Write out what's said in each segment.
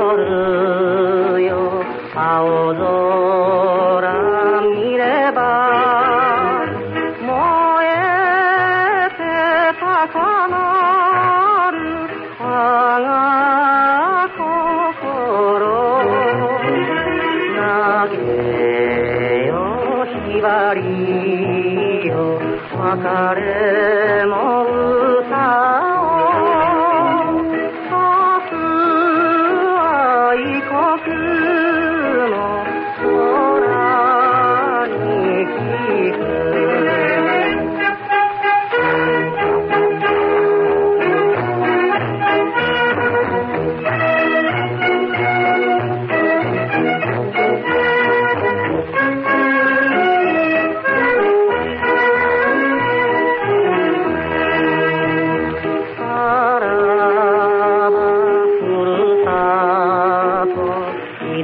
戻るよ。青空見れば燃えて高鳴る我が心。投げよひばりよ。別れも歌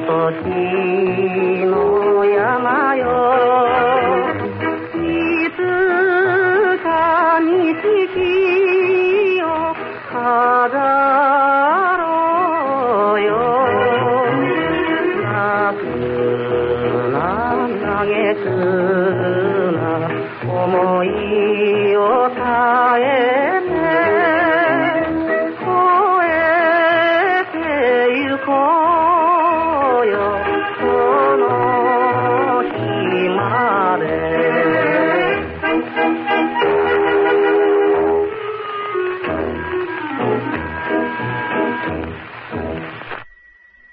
것이 노야마요? 이스간이 지기요 하자로요. 나그나 나의 그나 어머이요